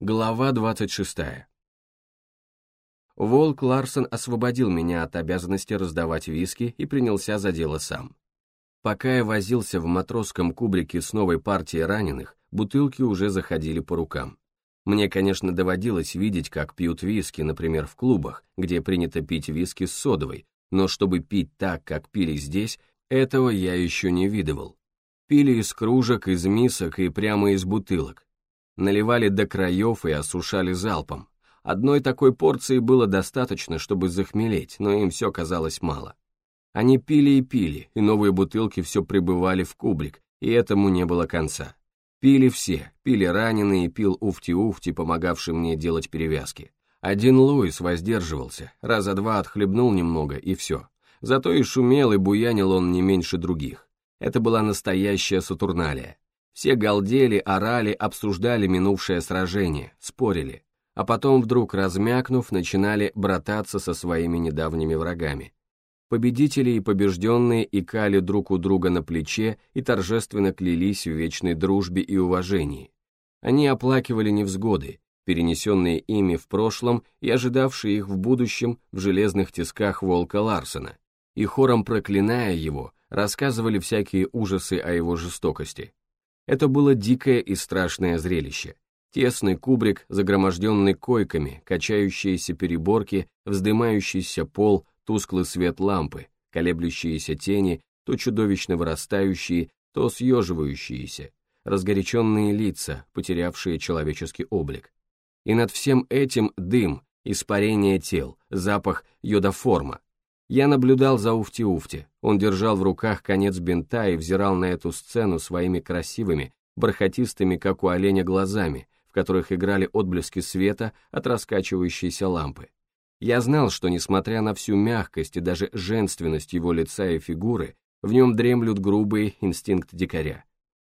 Глава 26. Волк Ларсон освободил меня от обязанности раздавать виски и принялся за дело сам. Пока я возился в матросском кубрике с новой партией раненых, бутылки уже заходили по рукам. Мне, конечно, доводилось видеть, как пьют виски, например, в клубах, где принято пить виски с содовой, но чтобы пить так, как пили здесь, этого я еще не видывал. Пили из кружек, из мисок и прямо из бутылок наливали до краев и осушали залпом. Одной такой порции было достаточно, чтобы захмелеть, но им все казалось мало. Они пили и пили, и новые бутылки все прибывали в кубрик, и этому не было конца. Пили все, пили раненые, пил Уфти-Уфти, помогавший мне делать перевязки. Один Луис воздерживался, раза два отхлебнул немного, и все. Зато и шумел, и буянил он не меньше других. Это была настоящая Сатурналия. Все галдели, орали, обсуждали минувшее сражение, спорили, а потом вдруг, размякнув, начинали брататься со своими недавними врагами. Победители и побежденные икали друг у друга на плече и торжественно клялись в вечной дружбе и уважении. Они оплакивали невзгоды, перенесенные ими в прошлом и ожидавшие их в будущем в железных тисках волка Ларсена, и хором проклиная его, рассказывали всякие ужасы о его жестокости. Это было дикое и страшное зрелище. Тесный кубрик, загроможденный койками, качающиеся переборки, вздымающийся пол, тусклый свет лампы, колеблющиеся тени, то чудовищно вырастающие, то съеживающиеся, разгоряченные лица, потерявшие человеческий облик. И над всем этим дым, испарение тел, запах йодоформа, я наблюдал за Уфти-Уфти. Он держал в руках конец бинта и взирал на эту сцену своими красивыми, бархатистыми, как у оленя, глазами, в которых играли отблески света от раскачивающейся лампы. Я знал, что, несмотря на всю мягкость и даже женственность его лица и фигуры, в нем дремлют грубые инстинкты дикаря.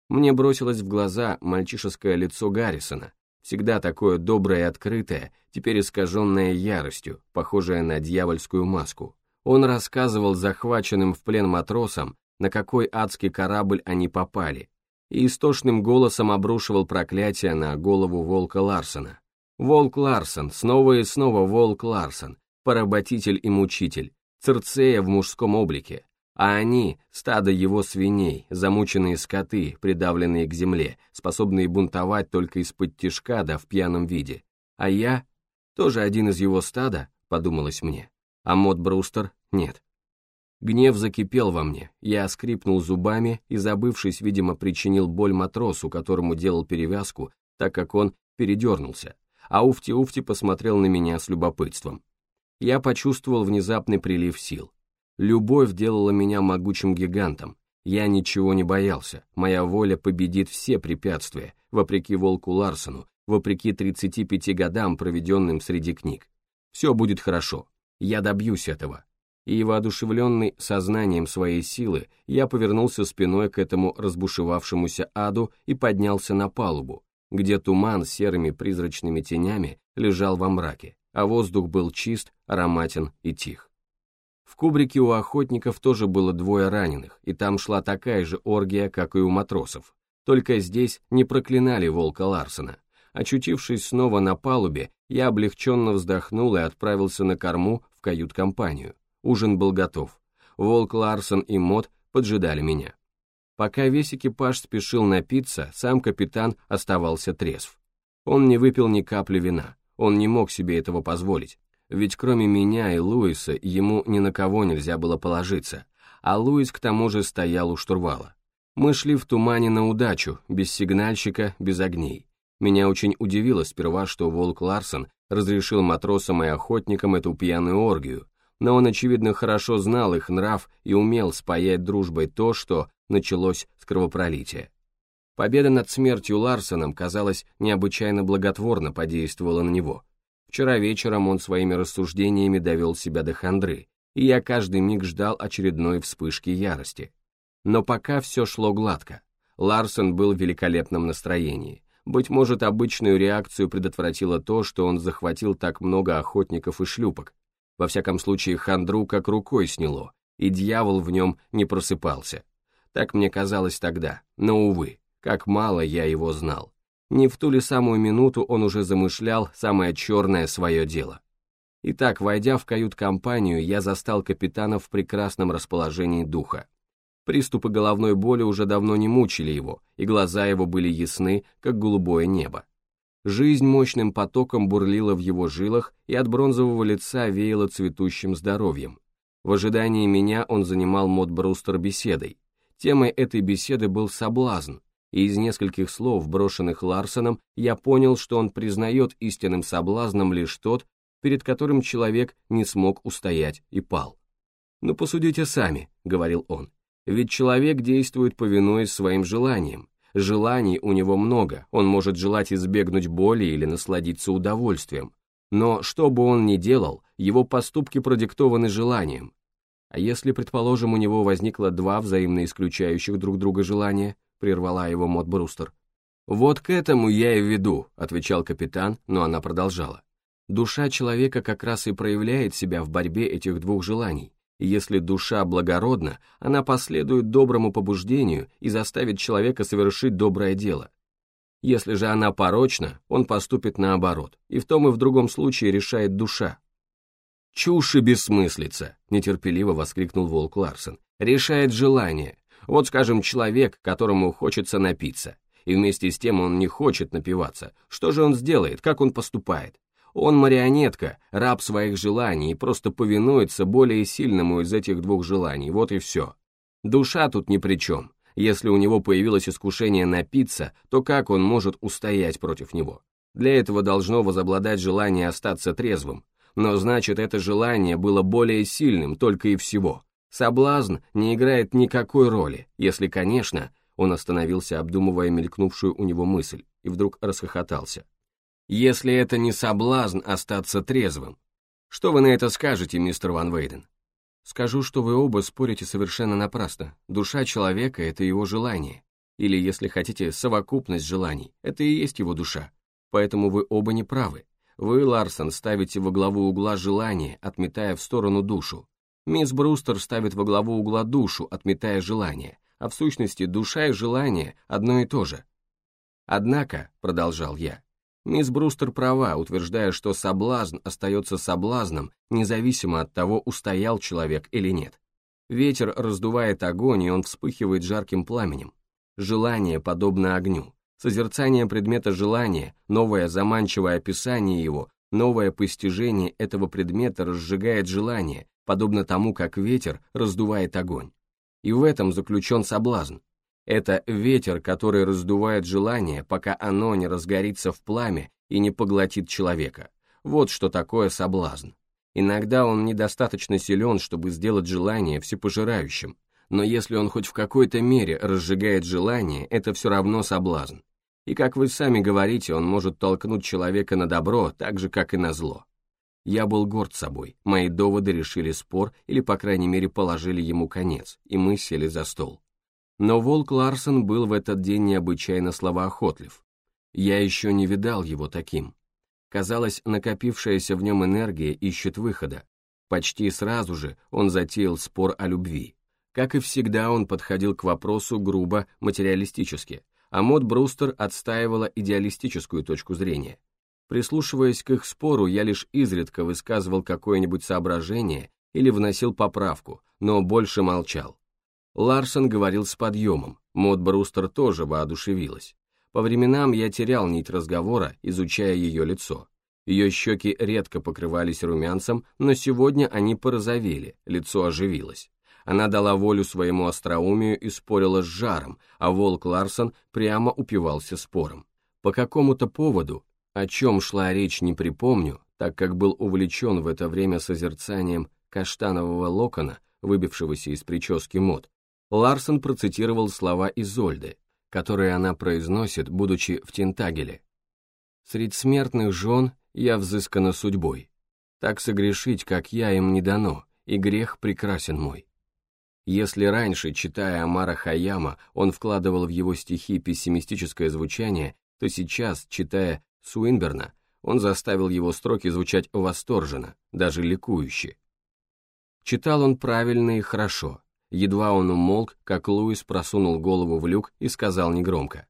Мне бросилось в глаза мальчишеское лицо Гаррисона, всегда такое доброе и открытое, теперь искаженное яростью, похожее на дьявольскую маску. Он рассказывал захваченным в плен матросам, на какой адский корабль они попали, и истошным голосом обрушивал проклятие на голову волка Ларсона. Волк Ларсон, снова и снова волк Ларсон, поработитель и мучитель, Церцея в мужском облике, а они — стадо его свиней, замученные скоты, придавленные к земле, способные бунтовать только из-под тишка да в пьяном виде. А я — тоже один из его стада, подумалось мне а Мод Брустер — нет. Гнев закипел во мне, я скрипнул зубами и, забывшись, видимо, причинил боль матросу, которому делал перевязку, так как он передернулся, а Уфти-Уфти посмотрел на меня с любопытством. Я почувствовал внезапный прилив сил. Любовь делала меня могучим гигантом, я ничего не боялся, моя воля победит все препятствия, вопреки Волку Ларсону, вопреки 35 годам, проведенным среди книг. Все будет хорошо, я добьюсь этого. И воодушевленный сознанием своей силы, я повернулся спиной к этому разбушевавшемуся аду и поднялся на палубу, где туман с серыми призрачными тенями лежал во мраке, а воздух был чист, ароматен и тих. В кубрике у охотников тоже было двое раненых, и там шла такая же оргия, как и у матросов. Только здесь не проклинали волка Ларсена. Очутившись снова на палубе, я облегченно вздохнул и отправился на корму в кают-компанию. Ужин был готов. Волк Ларсон и Мот поджидали меня. Пока весь экипаж спешил напиться, сам капитан оставался трезв. Он не выпил ни капли вина, он не мог себе этого позволить, ведь кроме меня и Луиса ему ни на кого нельзя было положиться, а Луис к тому же стоял у штурвала. Мы шли в тумане на удачу, без сигнальщика, без огней. Меня очень удивило сперва, что Волк Ларсон разрешил матросам и охотникам эту пьяную оргию, но он, очевидно, хорошо знал их нрав и умел спаять дружбой то, что началось с кровопролития. Победа над смертью Ларсоном, казалось, необычайно благотворно подействовала на него. Вчера вечером он своими рассуждениями довел себя до хандры, и я каждый миг ждал очередной вспышки ярости. Но пока все шло гладко. Ларсон был в великолепном настроении. Быть может, обычную реакцию предотвратило то, что он захватил так много охотников и шлюпок. Во всяком случае, хандру как рукой сняло, и дьявол в нем не просыпался. Так мне казалось тогда, но, увы, как мало я его знал. Не в ту ли самую минуту он уже замышлял самое черное свое дело. Итак, войдя в кают-компанию, я застал капитана в прекрасном расположении духа. Приступы головной боли уже давно не мучили его, и глаза его были ясны, как голубое небо. Жизнь мощным потоком бурлила в его жилах, и от бронзового лица веяло цветущим здоровьем. В ожидании меня он занимал Мод Брустер беседой. Темой этой беседы был соблазн, и из нескольких слов, брошенных Ларсоном, я понял, что он признает истинным соблазном лишь тот, перед которым человек не смог устоять и пал. «Ну посудите сами», — говорил он, ведь человек действует повинуясь своим желаниям. Желаний у него много, он может желать избегнуть боли или насладиться удовольствием. Но что бы он ни делал, его поступки продиктованы желанием. А если, предположим, у него возникло два взаимно исключающих друг друга желания, прервала его Мот Брустер. «Вот к этому я и веду», — отвечал капитан, но она продолжала. «Душа человека как раз и проявляет себя в борьбе этих двух желаний если душа благородна, она последует доброму побуждению и заставит человека совершить доброе дело. Если же она порочна, он поступит наоборот, и в том и в другом случае решает душа. «Чушь и бессмыслица!» — нетерпеливо воскликнул Волк Ларсен. «Решает желание. Вот, скажем, человек, которому хочется напиться, и вместе с тем он не хочет напиваться. Что же он сделает, как он поступает? Он марионетка, раб своих желаний и просто повинуется более сильному из этих двух желаний, вот и все. Душа тут ни при чем. Если у него появилось искушение напиться, то как он может устоять против него? Для этого должно возобладать желание остаться трезвым. Но значит, это желание было более сильным только и всего. Соблазн не играет никакой роли, если, конечно, он остановился, обдумывая мелькнувшую у него мысль, и вдруг расхохотался если это не соблазн остаться трезвым. Что вы на это скажете, мистер Ван Вейден? Скажу, что вы оба спорите совершенно напрасно. Душа человека — это его желание. Или, если хотите, совокупность желаний. Это и есть его душа. Поэтому вы оба не правы. Вы, Ларсон, ставите во главу угла желание, отметая в сторону душу. Мисс Брустер ставит во главу угла душу, отметая желание. А в сущности, душа и желание одно и то же. Однако, продолжал я, Мисс Брустер права, утверждая, что соблазн остается соблазном, независимо от того, устоял человек или нет. Ветер раздувает огонь, и он вспыхивает жарким пламенем. Желание подобно огню. Созерцание предмета желания, новое заманчивое описание его, новое постижение этого предмета разжигает желание, подобно тому, как ветер раздувает огонь. И в этом заключен соблазн, это ветер, который раздувает желание, пока оно не разгорится в пламя и не поглотит человека. Вот что такое соблазн. Иногда он недостаточно силен, чтобы сделать желание всепожирающим, но если он хоть в какой-то мере разжигает желание, это все равно соблазн. И как вы сами говорите, он может толкнуть человека на добро, так же, как и на зло. Я был горд собой, мои доводы решили спор или, по крайней мере, положили ему конец, и мы сели за стол. Но Волк Ларсон был в этот день необычайно словоохотлив. Я еще не видал его таким. Казалось, накопившаяся в нем энергия ищет выхода. Почти сразу же он затеял спор о любви. Как и всегда, он подходил к вопросу грубо материалистически, а Мод Брустер отстаивала идеалистическую точку зрения. Прислушиваясь к их спору, я лишь изредка высказывал какое-нибудь соображение или вносил поправку, но больше молчал. Ларсон говорил с подъемом, Мод Брустер тоже воодушевилась. По временам я терял нить разговора, изучая ее лицо. Ее щеки редко покрывались румянцем, но сегодня они порозовели, лицо оживилось. Она дала волю своему остроумию и спорила с жаром, а волк Ларсон прямо упивался спором. По какому-то поводу, о чем шла речь не припомню, так как был увлечен в это время созерцанием каштанового локона, выбившегося из прически мод, Ларсон процитировал слова Изольды, которые она произносит, будучи в Тентагеле. «Средь смертных жен я взыскана судьбой. Так согрешить, как я, им не дано, и грех прекрасен мой». Если раньше, читая Амара Хаяма, он вкладывал в его стихи пессимистическое звучание, то сейчас, читая Суинберна, он заставил его строки звучать восторженно, даже ликующе. Читал он правильно и хорошо, Едва он умолк, как Луис просунул голову в люк и сказал негромко.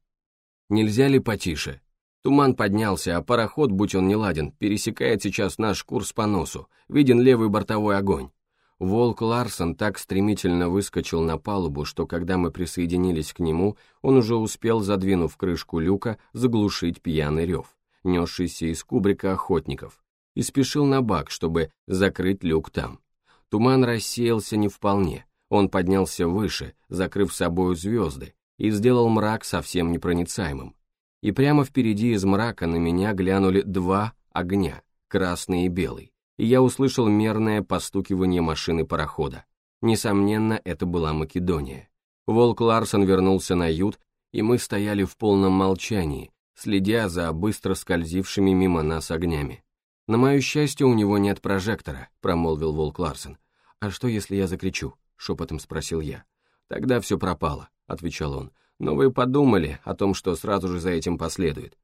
«Нельзя ли потише? Туман поднялся, а пароход, будь он неладен, пересекает сейчас наш курс по носу, виден левый бортовой огонь. Волк Ларсон так стремительно выскочил на палубу, что когда мы присоединились к нему, он уже успел, задвинув крышку люка, заглушить пьяный рев, несшийся из кубрика охотников, и спешил на бак, чтобы закрыть люк там. Туман рассеялся не вполне, он поднялся выше, закрыв собою звезды, и сделал мрак совсем непроницаемым. И прямо впереди из мрака на меня глянули два огня, красный и белый и я услышал мерное постукивание машины парохода. Несомненно, это была Македония. Волк Ларсон вернулся на ют, и мы стояли в полном молчании, следя за быстро скользившими мимо нас огнями. «На мое счастье, у него нет прожектора», — промолвил Волк Ларсон. «А что, если я закричу?» — шепотом спросил я. «Тогда все пропало», — отвечал он. «Но вы подумали о том, что сразу же за этим последует.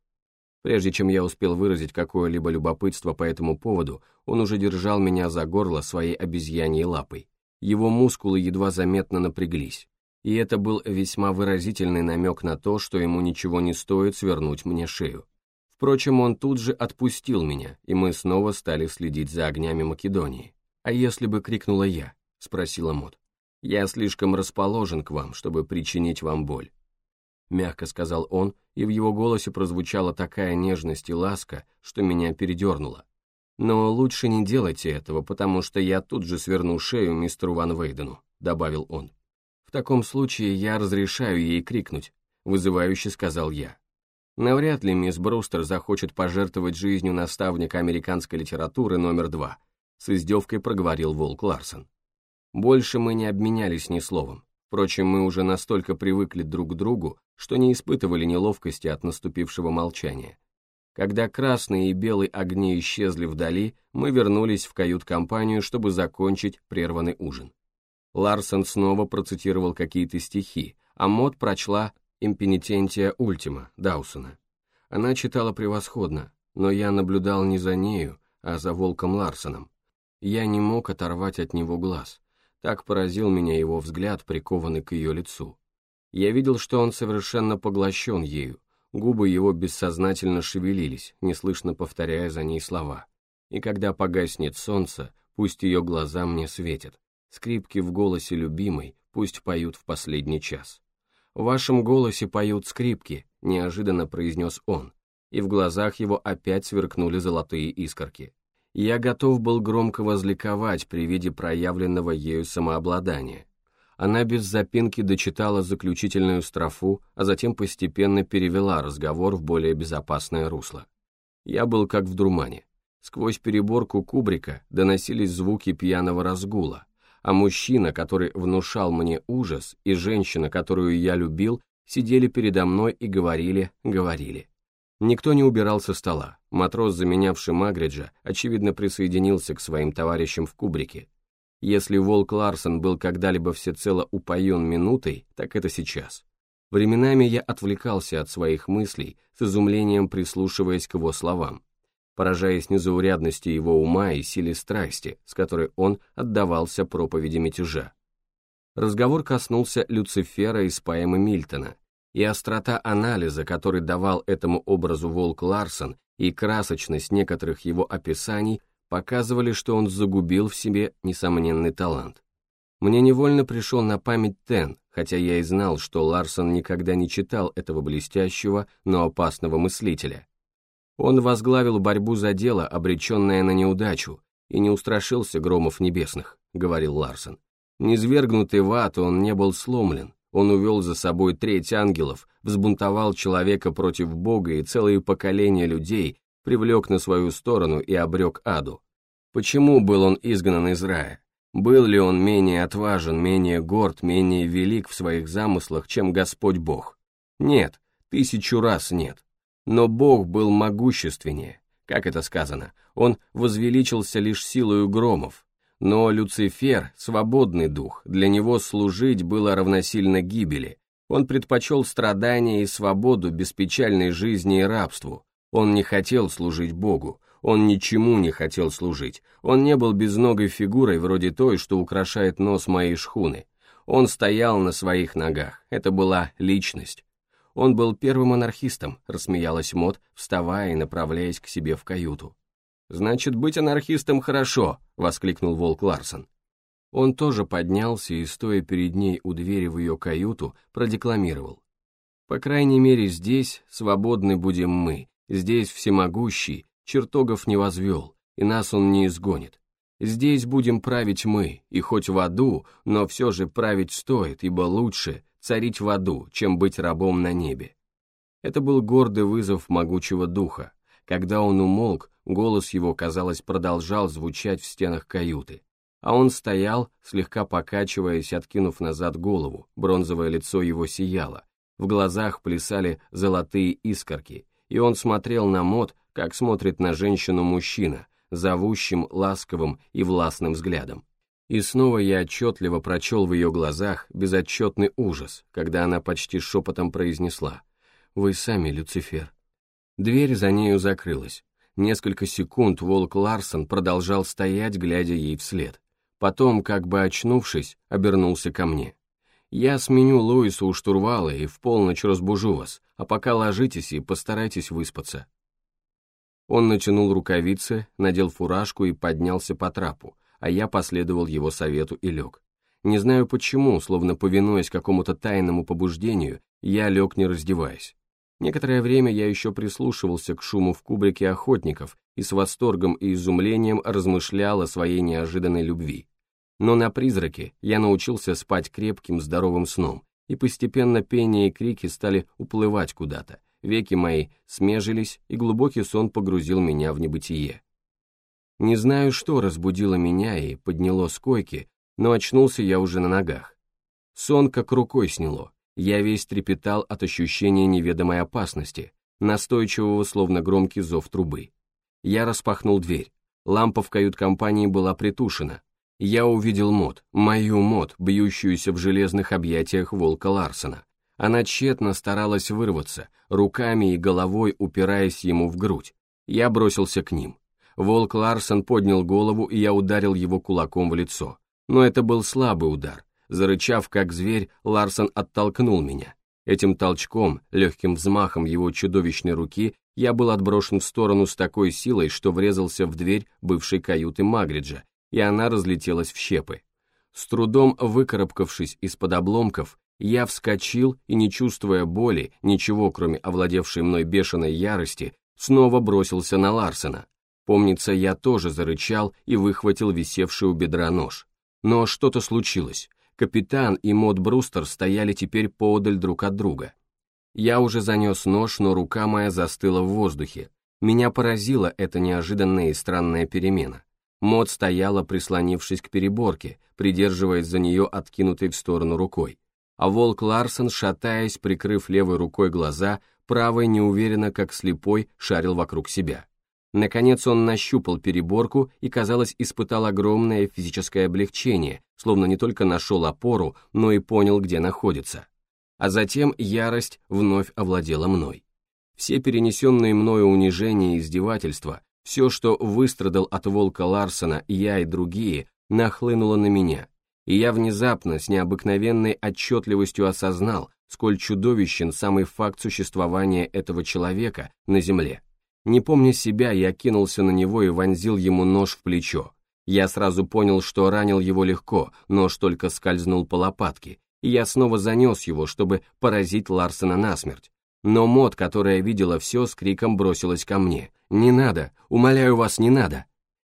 Прежде чем я успел выразить какое-либо любопытство по этому поводу, он уже держал меня за горло своей обезьяньей лапой. Его мускулы едва заметно напряглись, и это был весьма выразительный намек на то, что ему ничего не стоит свернуть мне шею. Впрочем, он тут же отпустил меня, и мы снова стали следить за огнями Македонии. «А если бы крикнула я?» — спросила Мот. «Я слишком расположен к вам, чтобы причинить вам боль мягко сказал он, и в его голосе прозвучала такая нежность и ласка, что меня передернуло. «Но лучше не делайте этого, потому что я тут же сверну шею мистеру Ван Вейдену», — добавил он. «В таком случае я разрешаю ей крикнуть», — вызывающе сказал я. Навряд ли мисс Брустер захочет пожертвовать жизнью наставника американской литературы номер два, с издевкой проговорил Волк Ларсон. Больше мы не обменялись ни словом. Впрочем, мы уже настолько привыкли друг к другу, что не испытывали неловкости от наступившего молчания. Когда красные и белые огни исчезли вдали, мы вернулись в кают-компанию, чтобы закончить прерванный ужин. Ларсон снова процитировал какие-то стихи, а Мод прочла «Импенитентия ультима» Даусона. Она читала превосходно, но я наблюдал не за нею, а за Волком Ларсоном. Я не мог оторвать от него глаз. Так поразил меня его взгляд, прикованный к ее лицу. Я видел, что он совершенно поглощен ею, губы его бессознательно шевелились, неслышно повторяя за ней слова. И когда погаснет солнце, пусть ее глаза мне светят, скрипки в голосе любимой пусть поют в последний час. «В вашем голосе поют скрипки», — неожиданно произнес он, и в глазах его опять сверкнули золотые искорки. Я готов был громко возликовать при виде проявленного ею самообладания. Она без запинки дочитала заключительную строфу, а затем постепенно перевела разговор в более безопасное русло. Я был как в друмане. Сквозь переборку кубрика доносились звуки пьяного разгула, а мужчина, который внушал мне ужас, и женщина, которую я любил, сидели передо мной и говорили, говорили. Никто не убирал со стола. Матрос, заменявший Магриджа, очевидно присоединился к своим товарищам в кубрике. Если Волк Ларсон был когда-либо всецело упоен минутой, так это сейчас. Временами я отвлекался от своих мыслей, с изумлением прислушиваясь к его словам, поражаясь незаурядности его ума и силе страсти, с которой он отдавался проповеди мятежа. Разговор коснулся Люцифера из поэмы Мильтона, и острота анализа, который давал этому образу Волк Ларсон, и красочность некоторых его описаний показывали, что он загубил в себе несомненный талант. Мне невольно пришел на память Тен, хотя я и знал, что Ларсон никогда не читал этого блестящего, но опасного мыслителя. Он возглавил борьбу за дело, обреченное на неудачу, и не устрашился громов небесных, говорил Ларсон. Низвергнутый в ад, он не был сломлен, он увел за собой треть ангелов, взбунтовал человека против Бога и целые поколения людей привлек на свою сторону и обрек аду. Почему был он изгнан из рая? Был ли он менее отважен, менее горд, менее велик в своих замыслах, чем Господь Бог? Нет, тысячу раз нет. Но Бог был могущественнее. Как это сказано? Он возвеличился лишь силою громов, но Люцифер — свободный дух, для него служить было равносильно гибели. Он предпочел страдания и свободу беспечальной жизни и рабству. Он не хотел служить Богу, он ничему не хотел служить. Он не был безногой фигурой вроде той, что украшает нос моей шхуны. Он стоял на своих ногах, это была личность. Он был первым анархистом, рассмеялась Мот, вставая и направляясь к себе в каюту. «Значит, быть анархистом хорошо!» — воскликнул Волк Ларсон. Он тоже поднялся и, стоя перед ней у двери в ее каюту, продекламировал. «По крайней мере, здесь свободны будем мы, здесь всемогущий, чертогов не возвел, и нас он не изгонит. Здесь будем править мы, и хоть в аду, но все же править стоит, ибо лучше царить в аду, чем быть рабом на небе». Это был гордый вызов могучего духа. Когда он умолк, голос его, казалось, продолжал звучать в стенах каюты. А он стоял, слегка покачиваясь, откинув назад голову, бронзовое лицо его сияло, в глазах плясали золотые искорки, и он смотрел на мод, как смотрит на женщину мужчина, зовущим, ласковым и властным взглядом. И снова я отчетливо прочел в ее глазах безотчетный ужас, когда она почти шепотом произнесла «Вы сами, Люцифер». Дверь за нею закрылась. Несколько секунд волк Ларсон продолжал стоять, глядя ей вслед. Потом, как бы очнувшись, обернулся ко мне. «Я сменю Луису у штурвала и в полночь разбужу вас, а пока ложитесь и постарайтесь выспаться». Он натянул рукавицы, надел фуражку и поднялся по трапу, а я последовал его совету и лег. Не знаю почему, словно повинуясь какому-то тайному побуждению, я лег не раздеваясь. Некоторое время я еще прислушивался к шуму в кубрике охотников и с восторгом и изумлением размышлял о своей неожиданной любви. Но на призраке я научился спать крепким, здоровым сном, и постепенно пение и крики стали уплывать куда-то, веки мои смежились, и глубокий сон погрузил меня в небытие. Не знаю, что разбудило меня и подняло с койки, но очнулся я уже на ногах. Сон как рукой сняло, я весь трепетал от ощущения неведомой опасности, настойчивого, словно громкий зов трубы. Я распахнул дверь. Лампа в кают-компании была притушена. Я увидел мод, мою мод, бьющуюся в железных объятиях волка Ларсона. Она тщетно старалась вырваться, руками и головой упираясь ему в грудь. Я бросился к ним. Волк Ларсон поднял голову, и я ударил его кулаком в лицо. Но это был слабый удар. Зарычав, как зверь, Ларсон оттолкнул меня. Этим толчком, легким взмахом его чудовищной руки, я был отброшен в сторону с такой силой, что врезался в дверь бывшей каюты Магриджа, и она разлетелась в щепы. С трудом выкарабкавшись из-под обломков, я вскочил и, не чувствуя боли, ничего кроме овладевшей мной бешеной ярости, снова бросился на Ларсена. Помнится, я тоже зарычал и выхватил висевший у бедра нож. Но что-то случилось капитан и Мод Брустер стояли теперь поодаль друг от друга. Я уже занес нож, но рука моя застыла в воздухе. Меня поразила эта неожиданная и странная перемена. Мод стояла, прислонившись к переборке, придерживаясь за нее откинутой в сторону рукой. А волк Ларсон, шатаясь, прикрыв левой рукой глаза, правой неуверенно, как слепой, шарил вокруг себя. Наконец он нащупал переборку и, казалось, испытал огромное физическое облегчение, словно не только нашел опору, но и понял, где находится. А затем ярость вновь овладела мной. Все перенесенные мною унижения и издевательства, все, что выстрадал от волка Ларсона я и другие, нахлынуло на меня, и я внезапно с необыкновенной отчетливостью осознал, сколь чудовищен самый факт существования этого человека на земле. Не помня себя, я кинулся на него и вонзил ему нож в плечо. Я сразу понял, что ранил его легко, нож только скользнул по лопатке, и я снова занес его, чтобы поразить Ларсена насмерть. Но Мот, которая видела все, с криком бросилась ко мне. «Не надо! Умоляю вас, не надо!»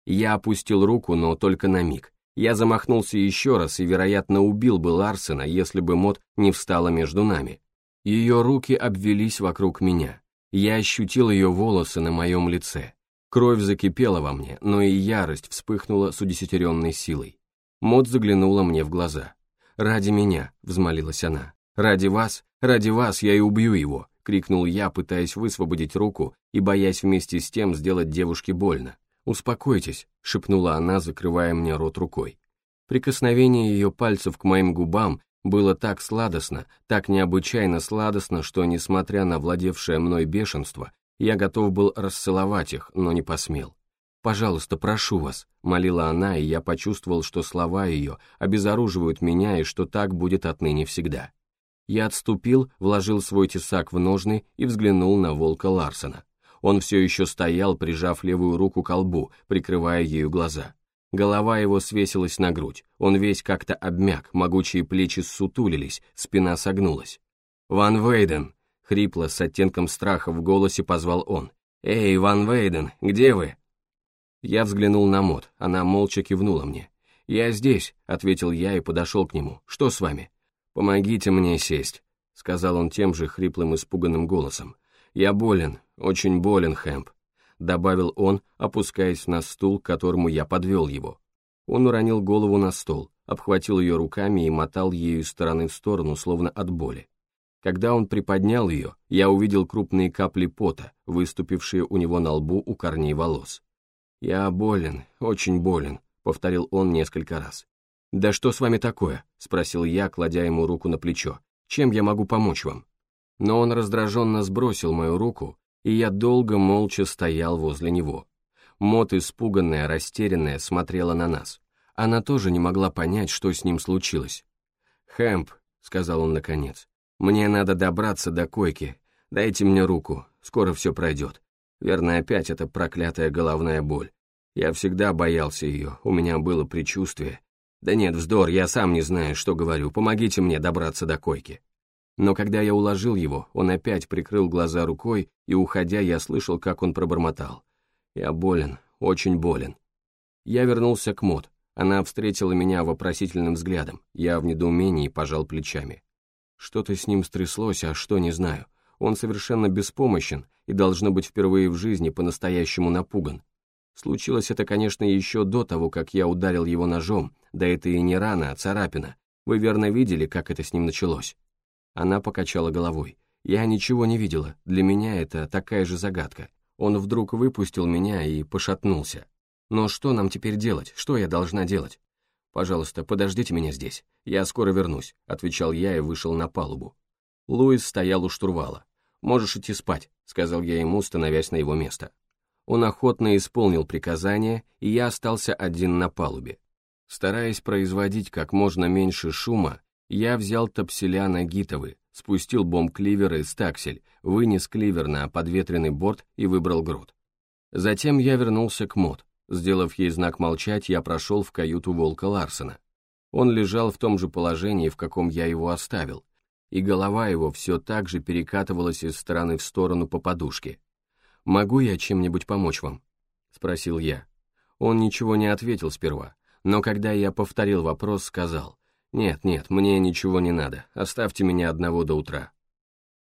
Я опустил руку, но только на миг. Я замахнулся еще раз и, вероятно, убил бы Ларсена, если бы Мот не встала между нами. Ее руки обвелись вокруг меня. Я ощутил ее волосы на моем лице. Кровь закипела во мне, но и ярость вспыхнула с удесятеренной силой. Мот заглянула мне в глаза. «Ради меня», — взмолилась она. «Ради вас, ради вас я и убью его», — крикнул я, пытаясь высвободить руку и боясь вместе с тем сделать девушке больно. «Успокойтесь», — шепнула она, закрывая мне рот рукой. Прикосновение ее пальцев к моим губам было так сладостно, так необычайно сладостно, что, несмотря на владевшее мной бешенство, я готов был расцеловать их, но не посмел. «Пожалуйста, прошу вас», — молила она, и я почувствовал, что слова ее обезоруживают меня и что так будет отныне всегда. Я отступил, вложил свой тесак в ножны и взглянул на волка Ларсона. Он все еще стоял, прижав левую руку к колбу, прикрывая ею глаза. Голова его свесилась на грудь, он весь как-то обмяк, могучие плечи ссутулились, спина согнулась. «Ван Вейден!» — хрипло, с оттенком страха в голосе позвал он. «Эй, Ван Вейден, где вы?» Я взглянул на Мот, она молча кивнула мне. «Я здесь», — ответил я и подошел к нему. «Что с вами?» «Помогите мне сесть», — сказал он тем же хриплым испуганным голосом. «Я болен, очень болен, Хэмп», — добавил он, опускаясь на стул, к которому я подвел его. Он уронил голову на стол, обхватил ее руками и мотал ею из стороны в сторону, словно от боли. Когда он приподнял ее, я увидел крупные капли пота, выступившие у него на лбу у корней волос. «Я болен, очень болен», — повторил он несколько раз. «Да что с вами такое?» — спросил я, кладя ему руку на плечо. «Чем я могу помочь вам?» Но он раздраженно сбросил мою руку, и я долго молча стоял возле него. Мот, испуганная, растерянная, смотрела на нас. Она тоже не могла понять, что с ним случилось. «Хэмп», — сказал он наконец, — «мне надо добраться до койки. Дайте мне руку, скоро все пройдет. Верно, опять эта проклятая головная боль. Я всегда боялся ее, у меня было предчувствие, «Да нет, вздор, я сам не знаю, что говорю, помогите мне добраться до койки». Но когда я уложил его, он опять прикрыл глаза рукой, и, уходя, я слышал, как он пробормотал. «Я болен, очень болен». Я вернулся к Мод. Она встретила меня вопросительным взглядом. Я в недоумении пожал плечами. Что-то с ним стряслось, а что, не знаю. Он совершенно беспомощен и, должно быть, впервые в жизни по-настоящему напуган. Случилось это, конечно, еще до того, как я ударил его ножом, да это и не рана, а царапина. Вы верно видели, как это с ним началось?» Она покачала головой. «Я ничего не видела, для меня это такая же загадка. Он вдруг выпустил меня и пошатнулся. Но что нам теперь делать? Что я должна делать?» «Пожалуйста, подождите меня здесь. Я скоро вернусь», — отвечал я и вышел на палубу. Луис стоял у штурвала. «Можешь идти спать», — сказал я ему, становясь на его место. Он охотно исполнил приказание, и я остался один на палубе. Стараясь производить как можно меньше шума, я взял топселя гитовы, спустил бомб-кливер из таксель, вынес кливер на подветренный борт и выбрал грот. Затем я вернулся к Мод. Сделав ей знак молчать, я прошел в каюту Волка Ларсена. Он лежал в том же положении, в каком я его оставил, и голова его все так же перекатывалась из стороны в сторону по подушке. «Могу я чем-нибудь помочь вам?» — спросил я. Он ничего не ответил сперва, но когда я повторил вопрос, сказал, «Нет, нет, мне ничего не надо, оставьте меня одного до утра».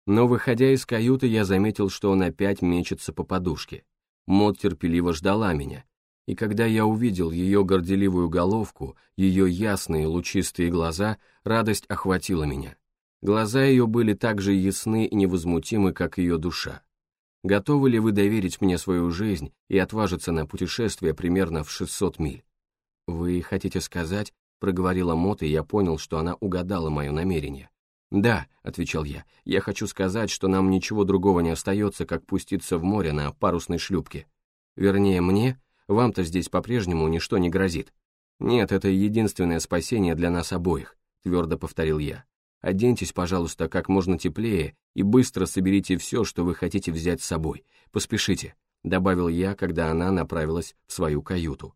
Но, выходя из каюты, я заметил, что он опять мечется по подушке. Мод терпеливо ждала меня, и когда я увидел ее горделивую головку, ее ясные лучистые глаза, радость охватила меня. Глаза ее были так же ясны и невозмутимы, как ее душа. Готовы ли вы доверить мне свою жизнь и отважиться на путешествие примерно в 600 миль? «Вы хотите сказать...» — проговорила Мот, и я понял, что она угадала мое намерение. «Да», — отвечал я, — «я хочу сказать, что нам ничего другого не остается, как пуститься в море на парусной шлюпке. Вернее, мне, вам-то здесь по-прежнему ничто не грозит. Нет, это единственное спасение для нас обоих», — твердо повторил я. «Оденьтесь, пожалуйста, как можно теплее и быстро соберите все, что вы хотите взять с собой. Поспешите», — добавил я, когда она направилась в свою каюту.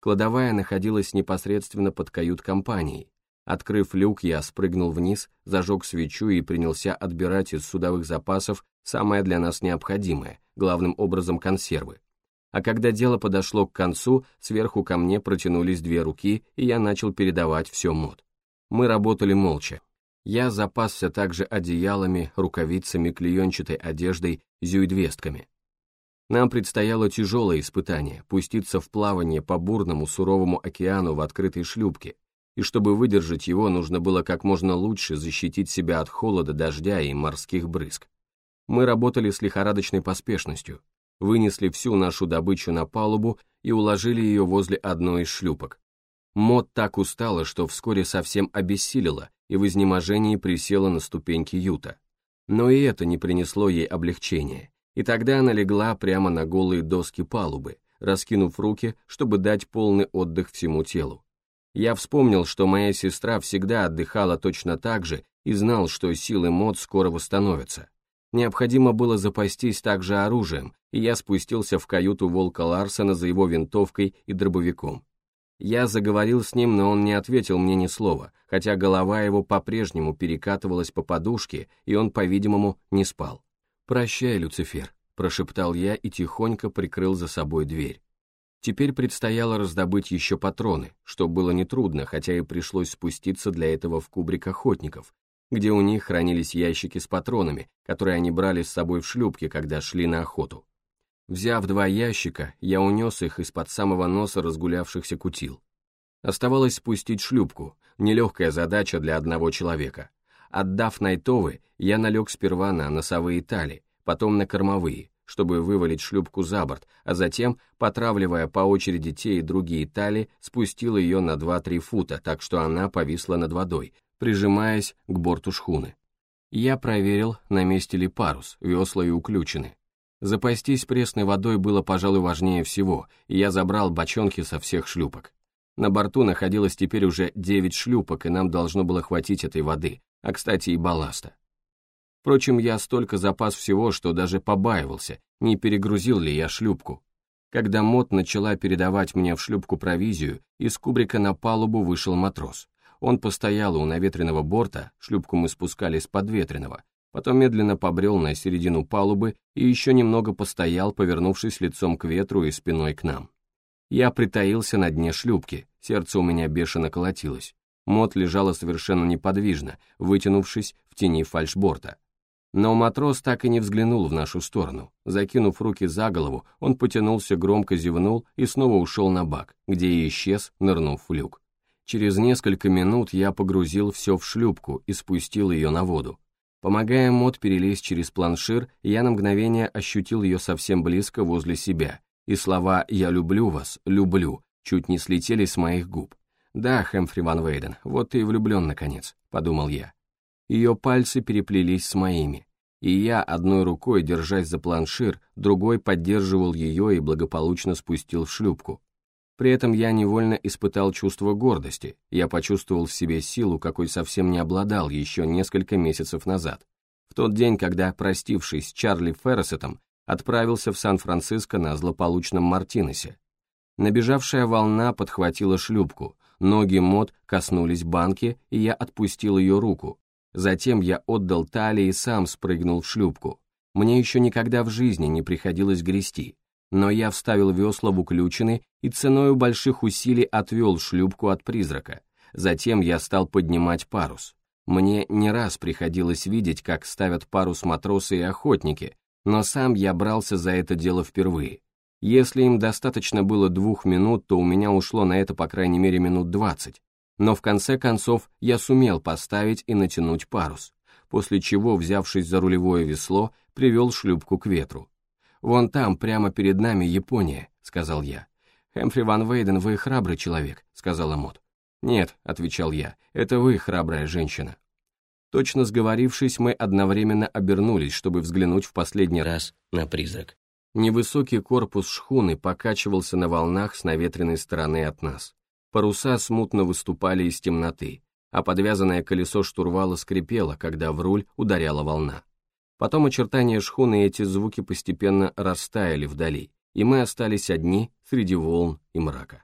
Кладовая находилась непосредственно под кают-компанией. Открыв люк, я спрыгнул вниз, зажег свечу и принялся отбирать из судовых запасов самое для нас необходимое, главным образом консервы. А когда дело подошло к концу, сверху ко мне протянулись две руки, и я начал передавать все мод. Мы работали молча. Я запасся также одеялами, рукавицами, клеенчатой одеждой, зюидвестками. Нам предстояло тяжелое испытание – пуститься в плавание по бурному суровому океану в открытой шлюпке, и чтобы выдержать его, нужно было как можно лучше защитить себя от холода, дождя и морских брызг. Мы работали с лихорадочной поспешностью, вынесли всю нашу добычу на палубу и уложили ее возле одной из шлюпок. Мод так устала, что вскоре совсем обессилила и в изнеможении присела на ступеньки юта. Но и это не принесло ей облегчения, и тогда она легла прямо на голые доски палубы, раскинув руки, чтобы дать полный отдых всему телу. Я вспомнил, что моя сестра всегда отдыхала точно так же и знал, что силы мод скоро восстановятся. Необходимо было запастись также оружием, и я спустился в каюту Волка Ларсена за его винтовкой и дробовиком. Я заговорил с ним, но он не ответил мне ни слова, хотя голова его по-прежнему перекатывалась по подушке, и он, по-видимому, не спал. «Прощай, Люцифер», — прошептал я и тихонько прикрыл за собой дверь. Теперь предстояло раздобыть еще патроны, что было нетрудно, хотя и пришлось спуститься для этого в кубрик охотников, где у них хранились ящики с патронами, которые они брали с собой в шлюпке, когда шли на охоту. Взяв два ящика, я унес их из-под самого носа разгулявшихся кутил. Оставалось спустить шлюпку, нелегкая задача для одного человека. Отдав Найтовы, я налег сперва на носовые тали, потом на кормовые, чтобы вывалить шлюпку за борт, а затем, потравливая по очереди те и другие тали, спустил ее на 2-3 фута, так что она повисла над водой, прижимаясь к борту шхуны. Я проверил, на месте ли парус, весла и уключены. Запастись пресной водой было, пожалуй, важнее всего, и я забрал бочонки со всех шлюпок. На борту находилось теперь уже девять шлюпок, и нам должно было хватить этой воды, а, кстати, и балласта. Впрочем, я столько запас всего, что даже побаивался, не перегрузил ли я шлюпку. Когда Мот начала передавать мне в шлюпку провизию, из кубрика на палубу вышел матрос. Он постоял у наветренного борта, шлюпку мы спускали с подветренного, потом медленно побрел на середину палубы и еще немного постоял, повернувшись лицом к ветру и спиной к нам. Я притаился на дне шлюпки, сердце у меня бешено колотилось. Мот лежала совершенно неподвижно, вытянувшись в тени фальшборта. Но матрос так и не взглянул в нашу сторону. Закинув руки за голову, он потянулся, громко зевнул и снова ушел на бак, где и исчез, нырнув в люк. Через несколько минут я погрузил все в шлюпку и спустил ее на воду. Помогая Мот перелезть через планшир, я на мгновение ощутил ее совсем близко возле себя, и слова «я люблю вас», «люблю» чуть не слетели с моих губ. «Да, Хэмфри Ван Вейден, вот ты и влюблен, наконец», — подумал я. Ее пальцы переплелись с моими, и я, одной рукой, держась за планшир, другой поддерживал ее и благополучно спустил в шлюпку. При этом я невольно испытал чувство гордости, я почувствовал в себе силу, какой совсем не обладал еще несколько месяцев назад. В тот день, когда, простившись с Чарли Ферресетом, отправился в Сан-Франциско на злополучном Мартинесе. Набежавшая волна подхватила шлюпку, ноги Мод коснулись банки, и я отпустил ее руку. Затем я отдал талии и сам спрыгнул в шлюпку. Мне еще никогда в жизни не приходилось грести, но я вставил весла в уключины и ценою больших усилий отвел шлюпку от призрака. Затем я стал поднимать парус. Мне не раз приходилось видеть, как ставят парус матросы и охотники, но сам я брался за это дело впервые. Если им достаточно было двух минут, то у меня ушло на это по крайней мере минут двадцать. Но в конце концов я сумел поставить и натянуть парус, после чего, взявшись за рулевое весло, привел шлюпку к ветру. «Вон там, прямо перед нами, Япония», — сказал я. «Хэмфри Ван Вейден, вы храбрый человек», — сказала Мот. «Нет», — отвечал я, — «это вы храбрая женщина». Точно сговорившись, мы одновременно обернулись, чтобы взглянуть в последний раз на призрак. Невысокий корпус шхуны покачивался на волнах с наветренной стороны от нас. Паруса смутно выступали из темноты, а подвязанное колесо штурвала скрипело, когда в руль ударяла волна. Потом очертания шхуны и эти звуки постепенно растаяли вдали, и мы остались одни среди волн и мрака.